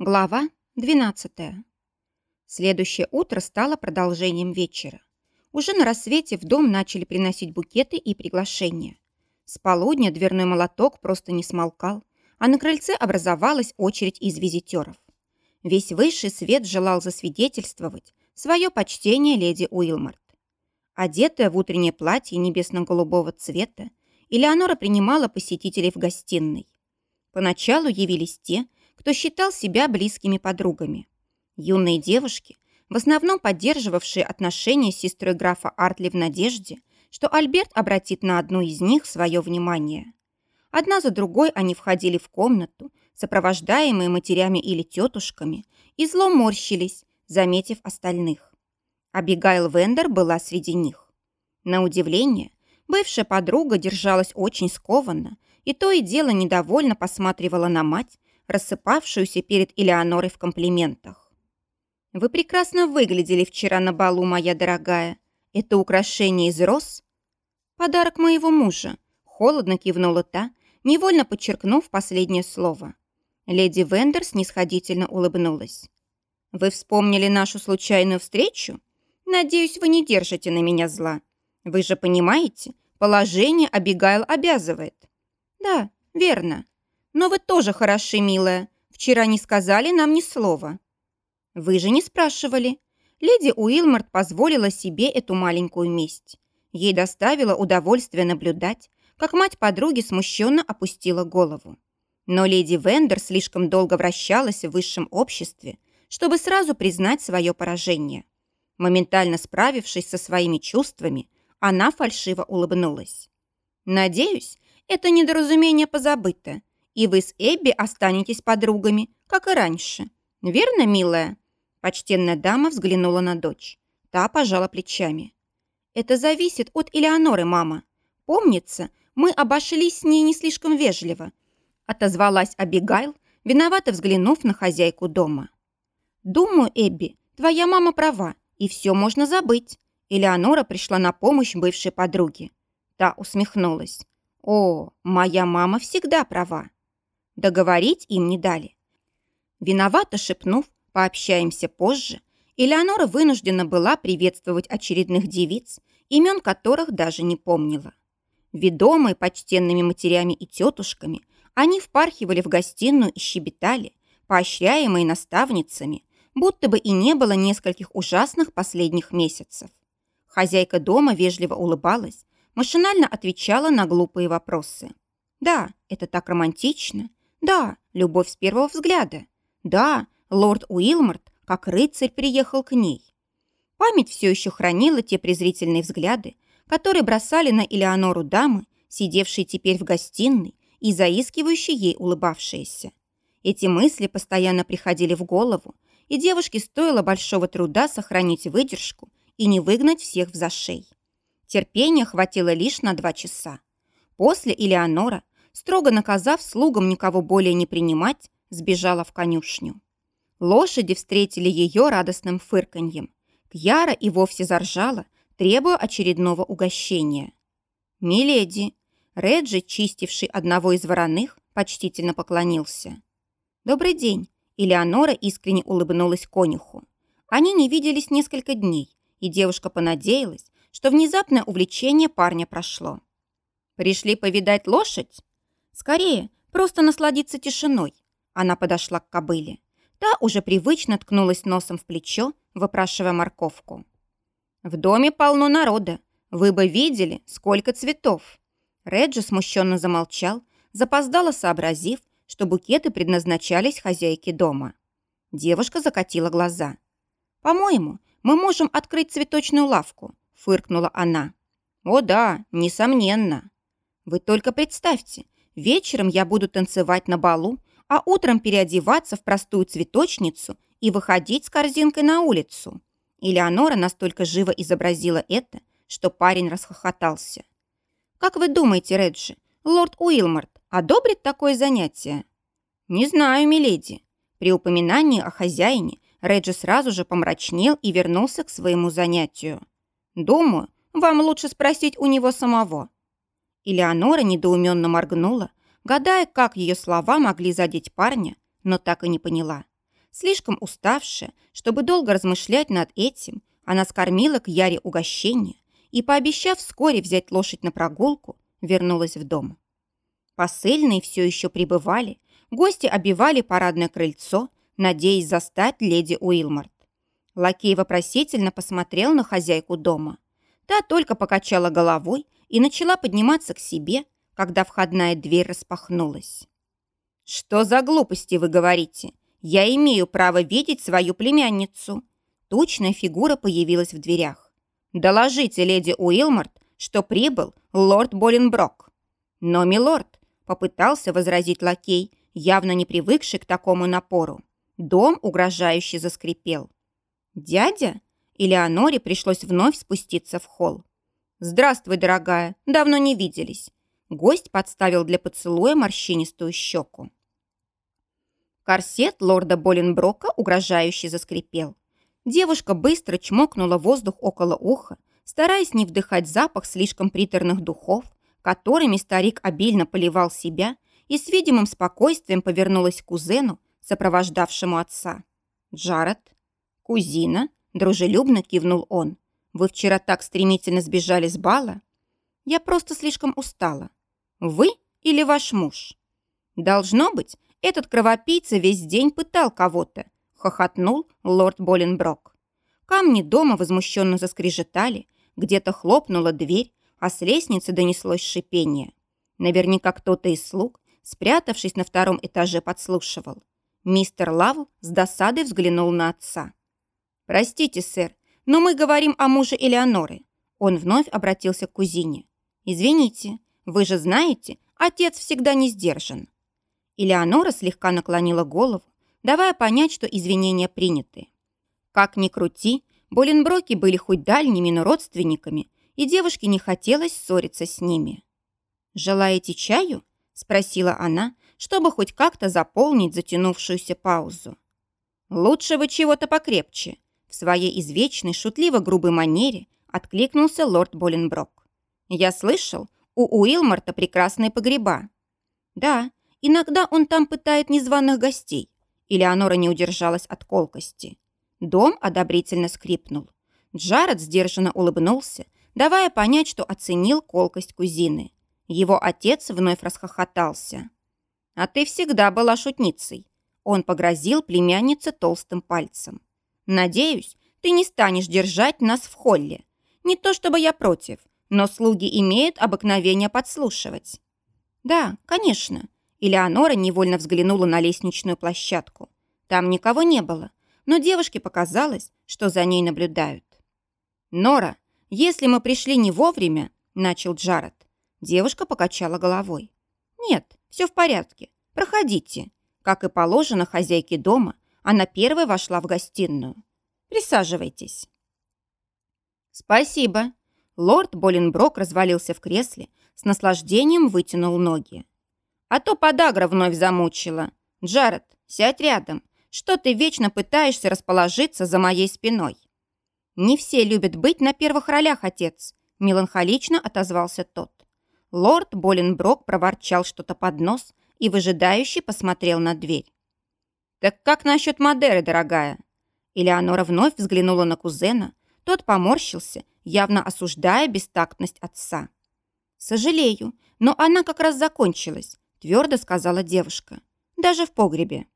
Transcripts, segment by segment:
Глава 12. Следующее утро стало продолжением вечера. Уже на рассвете в дом начали приносить букеты и приглашения. С полудня дверной молоток просто не смолкал, а на крыльце образовалась очередь из визитеров. Весь высший свет желал засвидетельствовать свое почтение леди Уилмарт. Одетая в утреннее платье небесно-голубого цвета, Элеонора принимала посетителей в гостиной. Поначалу явились те, кто считал себя близкими подругами. Юные девушки, в основном поддерживавшие отношения с сестрой графа Артли в надежде, что Альберт обратит на одну из них свое внимание. Одна за другой они входили в комнату, сопровождаемые матерями или тетушками, и зло морщились, заметив остальных. Абигайл Вендер была среди них. На удивление, бывшая подруга держалась очень скованно и то и дело недовольно посматривала на мать, рассыпавшуюся перед Элеонорой в комплиментах. «Вы прекрасно выглядели вчера на балу, моя дорогая. Это украшение из роз?» «Подарок моего мужа», — холодно кивнула та, невольно подчеркнув последнее слово. Леди Вендер снисходительно улыбнулась. «Вы вспомнили нашу случайную встречу? Надеюсь, вы не держите на меня зла. Вы же понимаете, положение Абигайл обязывает». «Да, верно. Но вы тоже хороши, милая. Вчера не сказали нам ни слова». «Вы же не спрашивали». Леди Уилмарт позволила себе эту маленькую месть. Ей доставило удовольствие наблюдать, как мать подруги смущенно опустила голову. Но леди Вендер слишком долго вращалась в высшем обществе, чтобы сразу признать свое поражение. Моментально справившись со своими чувствами, она фальшиво улыбнулась. «Надеюсь, это недоразумение позабыто и вы с Эбби останетесь подругами, как и раньше. Верно, милая?» Почтенная дама взглянула на дочь. Та пожала плечами. «Это зависит от Элеоноры, мама. Помнится, мы обошлись с ней не слишком вежливо». Отозвалась Абигайл, виновато взглянув на хозяйку дома. «Думаю, Эбби, твоя мама права, и все можно забыть». Элеонора пришла на помощь бывшей подруге. Та усмехнулась. «О, моя мама всегда права». Договорить им не дали. Виновато шепнув, пообщаемся позже, Элеонора вынуждена была приветствовать очередных девиц, имен которых даже не помнила. Ведомые почтенными матерями и тетушками, они впархивали в гостиную и щебетали, поощряемые наставницами, будто бы и не было нескольких ужасных последних месяцев. Хозяйка дома вежливо улыбалась, машинально отвечала на глупые вопросы. Да, это так романтично, да, любовь с первого взгляда. Да, лорд Уилморт, как рыцарь, приехал к ней. Память все еще хранила те презрительные взгляды, которые бросали на Элеонору дамы, сидевшие теперь в гостиной и заискивающие ей улыбавшиеся. Эти мысли постоянно приходили в голову, и девушке стоило большого труда сохранить выдержку и не выгнать всех в зашей. Терпения хватило лишь на два часа. После Элеонора строго наказав слугам никого более не принимать, сбежала в конюшню. Лошади встретили ее радостным фырканьем. Кьяра и вовсе заржала, требуя очередного угощения. «Миледи!» Реджи, чистивший одного из вороных, почтительно поклонился. «Добрый день!» Элеонора искренне улыбнулась конюху. Они не виделись несколько дней, и девушка понадеялась, что внезапное увлечение парня прошло. «Пришли повидать лошадь?» Скорее, просто насладиться тишиной. Она подошла к кобыле. Та уже привычно ткнулась носом в плечо, выпрашивая морковку. «В доме полно народа. Вы бы видели, сколько цветов!» Реджи смущенно замолчал, запоздало сообразив, что букеты предназначались хозяйке дома. Девушка закатила глаза. «По-моему, мы можем открыть цветочную лавку», — фыркнула она. «О да, несомненно. Вы только представьте, Вечером я буду танцевать на балу, а утром переодеваться в простую цветочницу и выходить с корзинкой на улицу. Элеонора настолько живо изобразила это, что парень расхохотался. «Как вы думаете, Реджи, лорд Уилмарт одобрит такое занятие?» «Не знаю, миледи». При упоминании о хозяине Реджи сразу же помрачнел и вернулся к своему занятию. «Думаю, вам лучше спросить у него самого. Элеонора недоуменно моргнула, гадая, как ее слова могли задеть парня, но так и не поняла. Слишком уставшая, чтобы долго размышлять над этим, она скормила к Яре угощение и, пообещав вскоре взять лошадь на прогулку, вернулась в дом. Посыльные все еще прибывали, гости обивали парадное крыльцо, надеясь застать леди Уилмарт. Лакей вопросительно посмотрел на хозяйку дома. Та только покачала головой и начала подниматься к себе, когда входная дверь распахнулась. «Что за глупости вы говорите? Я имею право видеть свою племянницу». Тучная фигура появилась в дверях. «Доложите леди Уилмарт, что прибыл лорд Боленброк». «Но, милорд», — попытался возразить лакей, явно не привыкший к такому напору. Дом угрожающе заскрипел. «Дядя?» Элеоноре пришлось вновь спуститься в холл. «Здравствуй, дорогая, давно не виделись». Гость подставил для поцелуя морщинистую щеку. Корсет лорда Боленброка угрожающе заскрипел. Девушка быстро чмокнула воздух около уха, стараясь не вдыхать запах слишком приторных духов, которыми старик обильно поливал себя, и с видимым спокойствием повернулась к кузену, сопровождавшему отца. «Джаред?» «Кузина?» – дружелюбно кивнул он. «Вы вчера так стремительно сбежали с бала?» «Я просто слишком устала. Вы или ваш муж?» «Должно быть, этот кровопийца весь день пытал кого-то», – хохотнул лорд Боленброк. Камни дома возмущенно заскрежетали, где-то хлопнула дверь, а с лестницы донеслось шипение. Наверняка кто-то из слуг, спрятавшись на втором этаже, подслушивал. Мистер Лавл с досадой взглянул на отца. «Простите, сэр, но мы говорим о муже Элеоноры». Он вновь обратился к кузине. «Извините, вы же знаете, отец всегда не сдержан». Элеонора слегка наклонила голову, давая понять, что извинения приняты. Как ни крути, Боленброки были хоть дальними, но родственниками, и девушке не хотелось ссориться с ними. «Желаете чаю?» – спросила она, чтобы хоть как-то заполнить затянувшуюся паузу. «Лучше бы чего-то покрепче», – в своей извечной шутливо-грубой манере откликнулся лорд Боленброк. «Я слышал, у Уилмарта прекрасные погреба». «Да, иногда он там пытает незваных гостей», Элеонора не удержалась от колкости. Дом одобрительно скрипнул. Джаред сдержанно улыбнулся, давая понять, что оценил колкость кузины. Его отец вновь расхохотался. «А ты всегда была шутницей». Он погрозил племяннице толстым пальцем. «Надеюсь, ты не станешь держать нас в холле. Не то чтобы я против, но слуги имеют обыкновение подслушивать». «Да, конечно». Элеонора невольно взглянула на лестничную площадку. Там никого не было, но девушке показалось, что за ней наблюдают. «Нора, «Если мы пришли не вовремя», — начал Джаред. Девушка покачала головой. «Нет, все в порядке. Проходите». Как и положено хозяйке дома, она первой вошла в гостиную. «Присаживайтесь». «Спасибо». Лорд Боленброк развалился в кресле, с наслаждением вытянул ноги. «А то подагра вновь замучила. Джаред, сядь рядом. Что ты вечно пытаешься расположиться за моей спиной?» «Не все любят быть на первых ролях, отец», – меланхолично отозвался тот. Лорд Боленброк проворчал что-то под нос и выжидающе посмотрел на дверь. «Так как насчет Мадеры, дорогая?» Элеонора вновь взглянула на кузена. Тот поморщился, явно осуждая бестактность отца. «Сожалею, но она как раз закончилась», – твердо сказала девушка. «Даже в погребе».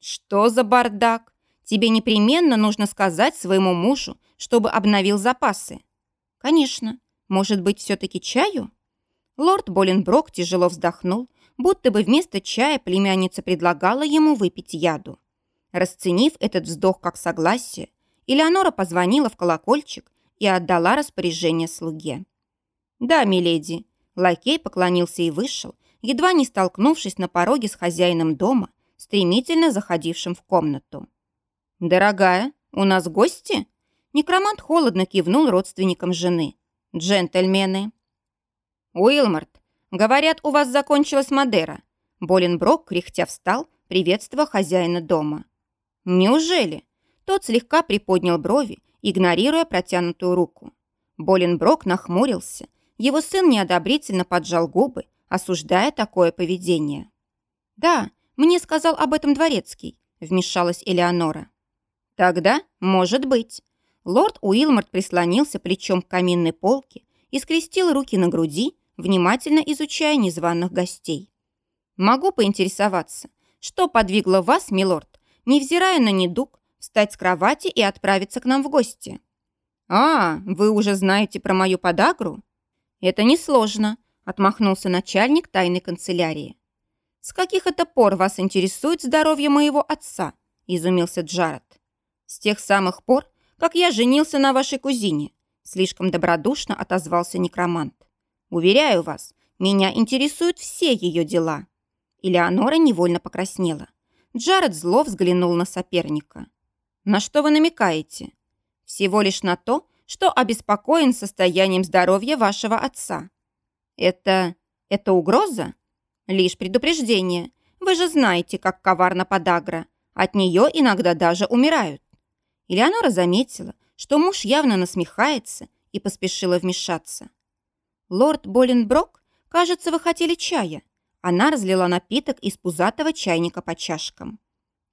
«Что за бардак? Тебе непременно нужно сказать своему мужу, чтобы обновил запасы. Конечно. Может быть, все-таки чаю? Лорд Боленброк тяжело вздохнул, будто бы вместо чая племянница предлагала ему выпить яду. Расценив этот вздох как согласие, Элеонора позвонила в колокольчик и отдала распоряжение слуге. «Да, миледи». Лакей поклонился и вышел, едва не столкнувшись на пороге с хозяином дома, стремительно заходившим в комнату. «Дорогая, у нас гости?» Некромант холодно кивнул родственникам жены. «Джентльмены!» «Уилмарт, говорят, у вас закончилась Мадера». Боленброк, кряхтя, встал, приветствуя хозяина дома. «Неужели?» Тот слегка приподнял брови, игнорируя протянутую руку. Боленброк нахмурился. Его сын неодобрительно поджал губы, осуждая такое поведение. «Да, мне сказал об этом дворецкий», – вмешалась Элеонора. «Тогда, может быть». Лорд Уилморт прислонился плечом к каминной полке и скрестил руки на груди, внимательно изучая незваных гостей. «Могу поинтересоваться, что подвигло вас, милорд, невзирая на недуг, встать с кровати и отправиться к нам в гости?» «А, вы уже знаете про мою подагру?» «Это несложно», — отмахнулся начальник тайной канцелярии. «С каких это пор вас интересует здоровье моего отца?» — изумился Джаред. «С тех самых пор, как я женился на вашей кузине», — слишком добродушно отозвался некромант. «Уверяю вас, меня интересуют все ее дела». Элеонора невольно покраснела. Джаред зло взглянул на соперника. «На что вы намекаете?» «Всего лишь на то, что обеспокоен состоянием здоровья вашего отца». «Это... это угроза?» «Лишь предупреждение. Вы же знаете, как коварна подагра. От нее иногда даже умирают». Элеонора заметила, что муж явно насмехается и поспешила вмешаться. «Лорд Боленброк, кажется, вы хотели чая. Она разлила напиток из пузатого чайника по чашкам.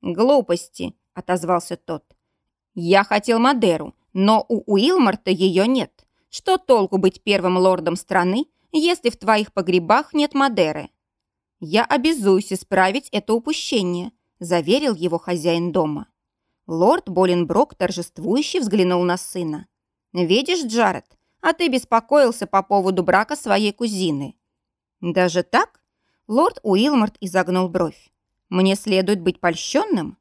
«Глупости», — отозвался тот. «Я хотел Мадеру, но у Уилмарта ее нет. Что толку быть первым лордом страны, если в твоих погребах нет Мадеры?» «Я обязуюсь исправить это упущение», — заверил его хозяин дома. Лорд Боленброк торжествующе взглянул на сына. «Видишь, Джаред, а ты беспокоился по поводу брака своей кузины». «Даже так?» Лорд Уилморт изогнул бровь. «Мне следует быть польщенным?»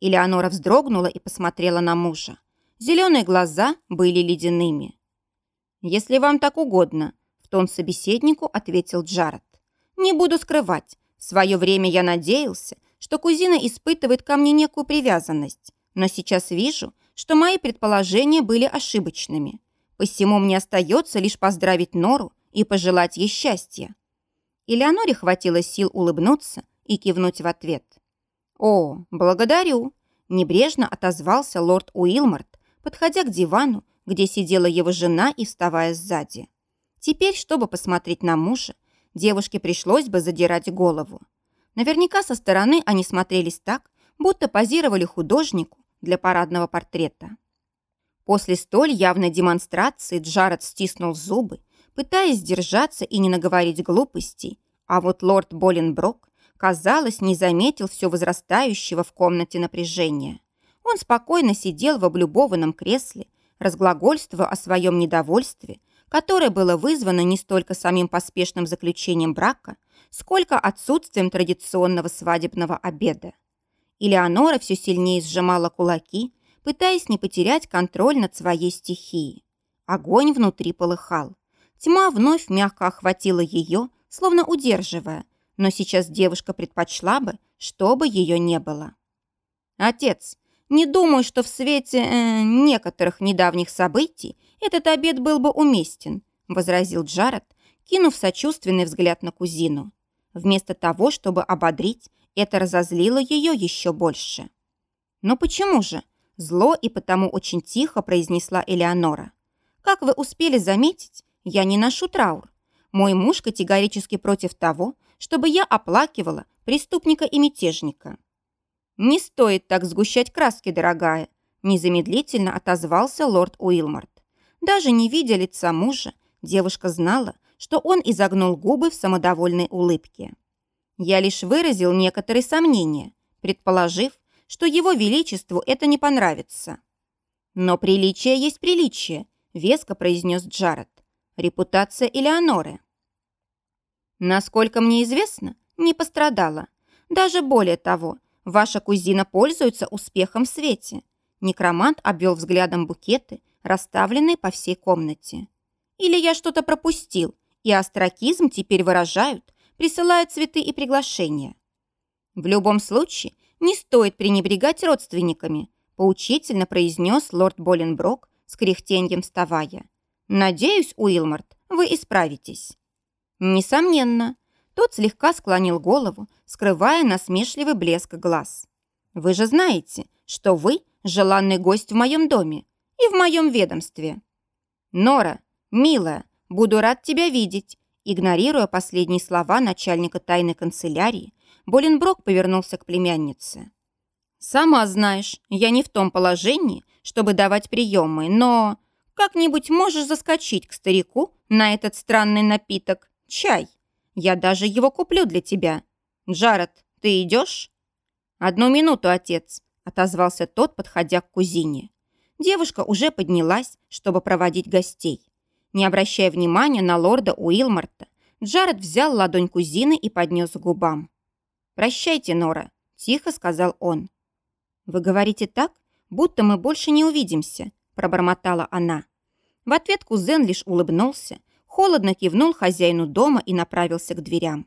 Элеонора вздрогнула и посмотрела на мужа. Зеленые глаза были ледяными. «Если вам так угодно», — в тон собеседнику ответил Джаред. «Не буду скрывать. В свое время я надеялся, что кузина испытывает ко мне некую привязанность, но сейчас вижу, что мои предположения были ошибочными. Посему мне остается лишь поздравить Нору и пожелать ей счастья. Элеоноре хватило сил улыбнуться и кивнуть в ответ. «О, благодарю!» – небрежно отозвался лорд Уилмарт, подходя к дивану, где сидела его жена и вставая сзади. Теперь, чтобы посмотреть на мужа, девушке пришлось бы задирать голову. Наверняка со стороны они смотрелись так, будто позировали художнику для парадного портрета. После столь явной демонстрации Джаред стиснул зубы пытаясь сдержаться и не наговорить глупостей, а вот лорд Боленброк, казалось, не заметил все возрастающего в комнате напряжения. Он спокойно сидел в облюбованном кресле, разглагольствуя о своем недовольстве, которое было вызвано не столько самим поспешным заключением брака, сколько отсутствием традиционного свадебного обеда. Элеонора все сильнее сжимала кулаки, пытаясь не потерять контроль над своей стихией. Огонь внутри полыхал. Тьма вновь мягко охватила ее, словно удерживая, но сейчас девушка предпочла бы, чтобы ее не было. «Отец, не думаю, что в свете э, некоторых недавних событий этот обед был бы уместен», возразил Джаред, кинув сочувственный взгляд на кузину. Вместо того, чтобы ободрить, это разозлило ее еще больше. «Но почему же?» Зло и потому очень тихо произнесла Элеонора. «Как вы успели заметить, я не ношу траур. Мой муж категорически против того, чтобы я оплакивала преступника и мятежника. «Не стоит так сгущать краски, дорогая», незамедлительно отозвался лорд Уилмарт. Даже не видя лица мужа, девушка знала, что он изогнул губы в самодовольной улыбке. Я лишь выразил некоторые сомнения, предположив, что его величеству это не понравится. «Но приличие есть приличие», — веско произнес Джаред репутация Элеоноры. Насколько мне известно, не пострадала. Даже более того, ваша кузина пользуется успехом в свете. Некромант обвел взглядом букеты, расставленные по всей комнате. Или я что-то пропустил, и астракизм теперь выражают, присылая цветы и приглашения. В любом случае, не стоит пренебрегать родственниками, поучительно произнес лорд Боленброк с кряхтеньем вставая. Надеюсь, Уилмарт, вы исправитесь». «Несомненно». Тот слегка склонил голову, скрывая насмешливый блеск глаз. «Вы же знаете, что вы – желанный гость в моем доме и в моем ведомстве». «Нора, милая, буду рад тебя видеть», игнорируя последние слова начальника тайной канцелярии, Боленброк повернулся к племяннице. «Сама знаешь, я не в том положении, чтобы давать приемы, но как-нибудь можешь заскочить к старику на этот странный напиток, чай. Я даже его куплю для тебя. Джаред, ты идешь?» «Одну минуту, отец», — отозвался тот, подходя к кузине. Девушка уже поднялась, чтобы проводить гостей. Не обращая внимания на лорда Уилмарта, Джаред взял ладонь кузины и поднес к губам. «Прощайте, Нора», — тихо сказал он. «Вы говорите так, будто мы больше не увидимся», — пробормотала она. В ответ кузен лишь улыбнулся, холодно кивнул хозяину дома и направился к дверям.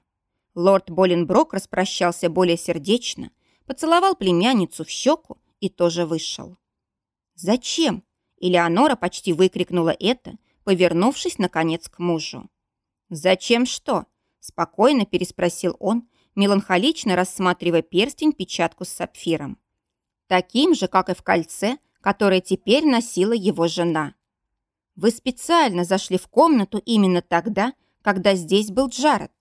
Лорд Боленброк распрощался более сердечно, поцеловал племянницу в щеку и тоже вышел. «Зачем?» Элеонора почти выкрикнула это, повернувшись, наконец, к мужу. «Зачем что?» – спокойно переспросил он, меланхолично рассматривая перстень-печатку с сапфиром. Таким же, как и в кольце, которое теперь носила его жена. «Вы специально зашли в комнату именно тогда, когда здесь был Джаред?»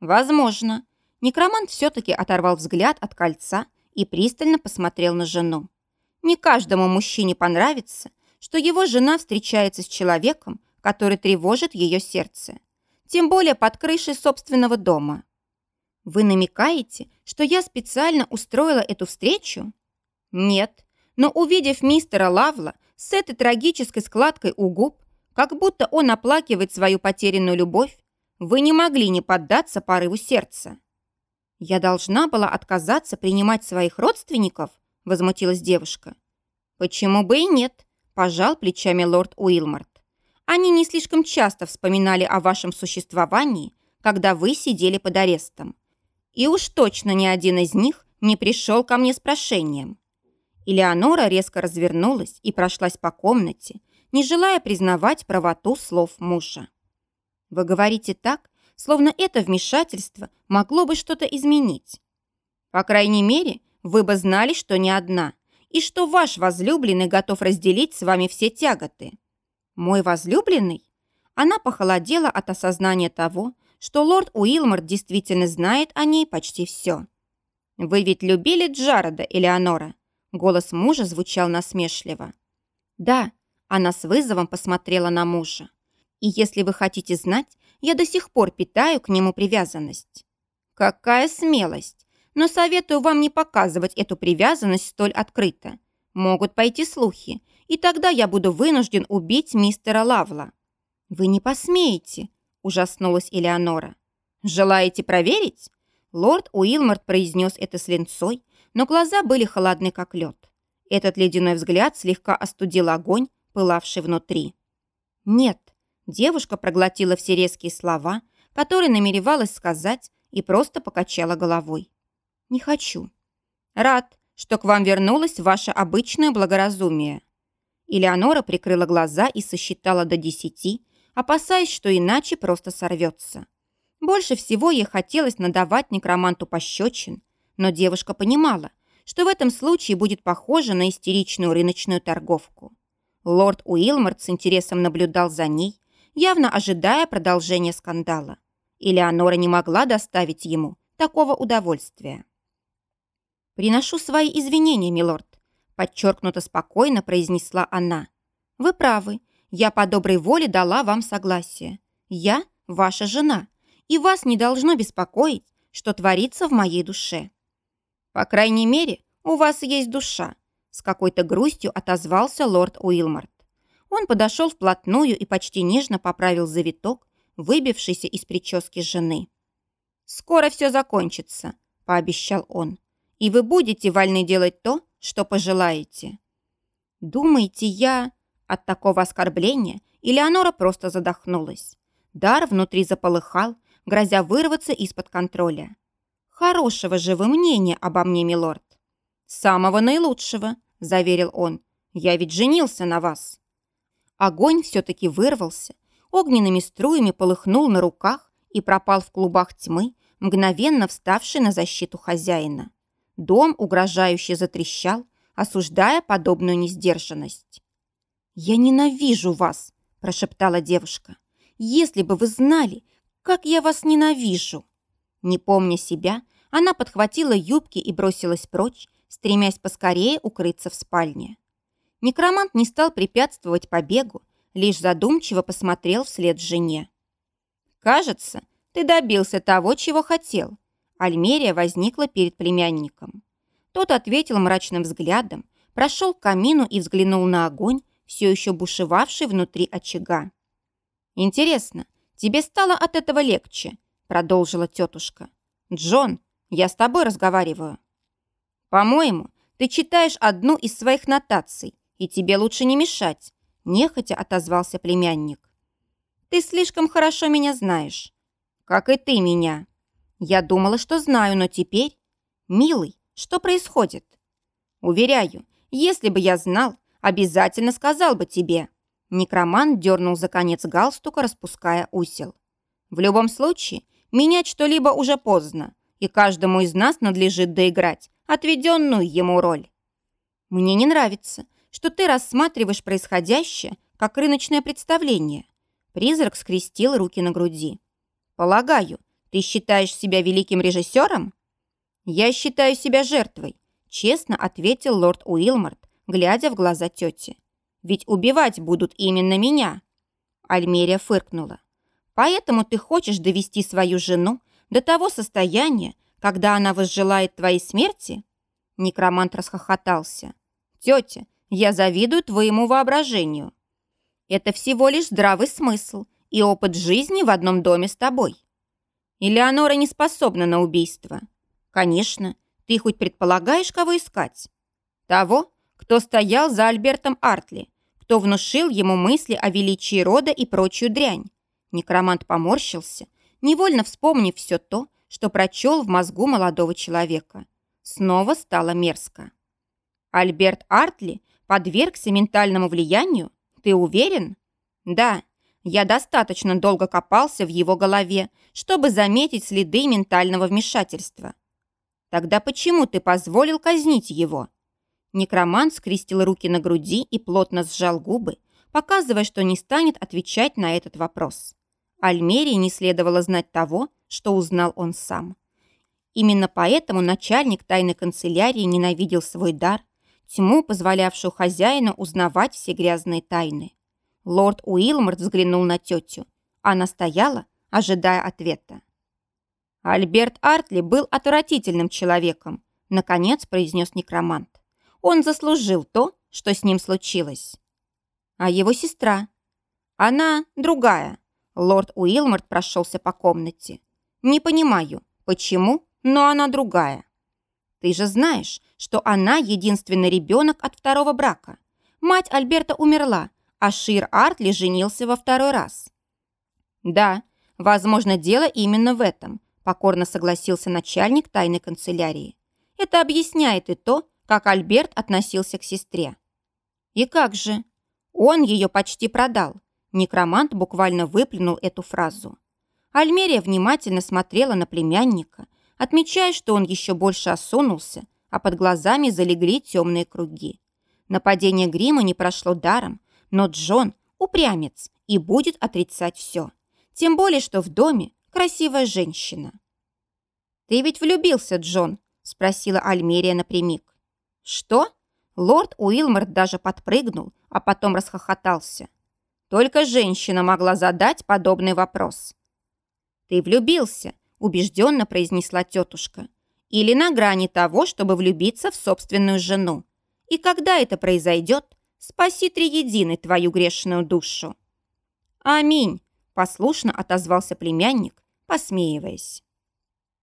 «Возможно». Некромант все-таки оторвал взгляд от кольца и пристально посмотрел на жену. Не каждому мужчине понравится, что его жена встречается с человеком, который тревожит ее сердце. Тем более под крышей собственного дома. Вы намекаете, что я специально устроила эту встречу? Нет, но увидев мистера Лавла с этой трагической складкой у губ, как будто он оплакивает свою потерянную любовь, вы не могли не поддаться порыву сердца. Я должна была отказаться принимать своих родственников, возмутилась девушка. «Почему бы и нет?» – пожал плечами лорд Уилмарт. «Они не слишком часто вспоминали о вашем существовании, когда вы сидели под арестом. И уж точно ни один из них не пришел ко мне с прошением». Элеонора резко развернулась и прошлась по комнате, не желая признавать правоту слов мужа. «Вы говорите так, словно это вмешательство могло бы что-то изменить. По крайней мере, вы бы знали, что не одна, и что ваш возлюбленный готов разделить с вами все тяготы. Мой возлюбленный? Она похолодела от осознания того, что лорд Уилмор действительно знает о ней почти все. «Вы ведь любили Джареда, Элеонора?» Голос мужа звучал насмешливо. «Да», она с вызовом посмотрела на мужа. «И если вы хотите знать, я до сих пор питаю к нему привязанность». «Какая смелость! но советую вам не показывать эту привязанность столь открыто. Могут пойти слухи, и тогда я буду вынужден убить мистера Лавла». «Вы не посмеете», – ужаснулась Элеонора. «Желаете проверить?» Лорд Уилмарт произнес это с линцой, но глаза были холодны, как лед. Этот ледяной взгляд слегка остудил огонь, пылавший внутри. «Нет», – девушка проглотила все резкие слова, которые намеревалась сказать, и просто покачала головой. «Не хочу». «Рад, что к вам вернулось ваше обычное благоразумие». Элеонора прикрыла глаза и сосчитала до десяти, опасаясь, что иначе просто сорвется. Больше всего ей хотелось надавать некроманту пощечин, но девушка понимала, что в этом случае будет похоже на истеричную рыночную торговку. Лорд Уилмарт с интересом наблюдал за ней, явно ожидая продолжения скандала. Элеонора не могла доставить ему такого удовольствия. «Приношу свои извинения, милорд», – подчеркнуто спокойно произнесла она. «Вы правы. Я по доброй воле дала вам согласие. Я ваша жена, и вас не должно беспокоить, что творится в моей душе». «По крайней мере, у вас есть душа», – с какой-то грустью отозвался лорд Уилмарт. Он подошел вплотную и почти нежно поправил завиток, выбившийся из прически жены. «Скоро все закончится», – пообещал он и вы будете вольны делать то, что пожелаете. Думаете, я... От такого оскорбления Элеонора просто задохнулась. Дар внутри заполыхал, грозя вырваться из-под контроля. «Хорошего же вы мнения обо мне, милорд!» «Самого наилучшего», — заверил он. «Я ведь женился на вас». Огонь все-таки вырвался, огненными струями полыхнул на руках и пропал в клубах тьмы, мгновенно вставший на защиту хозяина. Дом угрожающе затрещал, осуждая подобную несдержанность. «Я ненавижу вас!» – прошептала девушка. «Если бы вы знали, как я вас ненавижу!» Не помня себя, она подхватила юбки и бросилась прочь, стремясь поскорее укрыться в спальне. Некромант не стал препятствовать побегу, лишь задумчиво посмотрел вслед жене. «Кажется, ты добился того, чего хотел». Альмерия возникла перед племянником. Тот ответил мрачным взглядом, прошел к камину и взглянул на огонь, все еще бушевавший внутри очага. «Интересно, тебе стало от этого легче?» продолжила тетушка. «Джон, я с тобой разговариваю». «По-моему, ты читаешь одну из своих нотаций, и тебе лучше не мешать», нехотя отозвался племянник. «Ты слишком хорошо меня знаешь, как и ты меня. Я думала, что знаю, но теперь... Милый, что происходит? Уверяю, если бы я знал, обязательно сказал бы тебе». Некроман дернул за конец галстука, распуская усел. «В любом случае, менять что-либо уже поздно, и каждому из нас надлежит доиграть отведенную ему роль. Мне не нравится, что ты рассматриваешь происходящее как рыночное представление. Призрак скрестил руки на груди. Полагаю, ты считаешь себя великим режиссером? Я считаю себя жертвой, честно ответил лорд Уилмарт, глядя в глаза тети. Ведь убивать будут именно меня. Альмерия фыркнула. Поэтому ты хочешь довести свою жену до того состояния, когда она возжелает твоей смерти? Некромант расхохотался. Тетя, я завидую твоему воображению. Это всего лишь здравый смысл и опыт жизни в одном доме с тобой. Элеонора не способна на убийство. Конечно, ты хоть предполагаешь, кого искать? Того, кто стоял за Альбертом Артли, кто внушил ему мысли о величии рода и прочую дрянь. Некромант поморщился, невольно вспомнив все то, что прочел в мозгу молодого человека. Снова стало мерзко. Альберт Артли подвергся ментальному влиянию? Ты уверен? Да, я достаточно долго копался в его голове, чтобы заметить следы ментального вмешательства. Тогда почему ты позволил казнить его? Некромант скрестил руки на груди и плотно сжал губы, показывая, что не станет отвечать на этот вопрос. Альмерии не следовало знать того, что узнал он сам. Именно поэтому начальник тайной канцелярии ненавидел свой дар, тьму, позволявшую хозяину узнавать все грязные тайны. Лорд Уилморт взглянул на тетю. Она стояла, ожидая ответа. Альберт Артли был отвратительным человеком, наконец произнес некромант. Он заслужил то, что с ним случилось. А его сестра? Она другая. Лорд Уилморт прошелся по комнате. Не понимаю, почему, но она другая. Ты же знаешь, что она единственный ребенок от второго брака. Мать Альберта умерла, а Шир Артли женился во второй раз. Да, возможно, дело именно в этом, покорно согласился начальник тайной канцелярии. Это объясняет и то, как Альберт относился к сестре. И как же? Он ее почти продал. Некромант буквально выплюнул эту фразу. Альмерия внимательно смотрела на племянника, отмечая, что он еще больше осунулся, а под глазами залегли темные круги. Нападение грима не прошло даром, но Джон – упрямец и будет отрицать все. Тем более, что в доме красивая женщина. «Ты ведь влюбился, Джон?» – спросила Альмерия напрямик. «Что?» Лорд Уилморт даже подпрыгнул, а потом расхохотался. Только женщина могла задать подобный вопрос. «Ты влюбился», убежденно произнесла тетушка. Или на грани того, чтобы влюбиться в собственную жену. И когда это произойдет, спаси триединый твою грешную душу. Аминь, послушно отозвался племянник, посмеиваясь.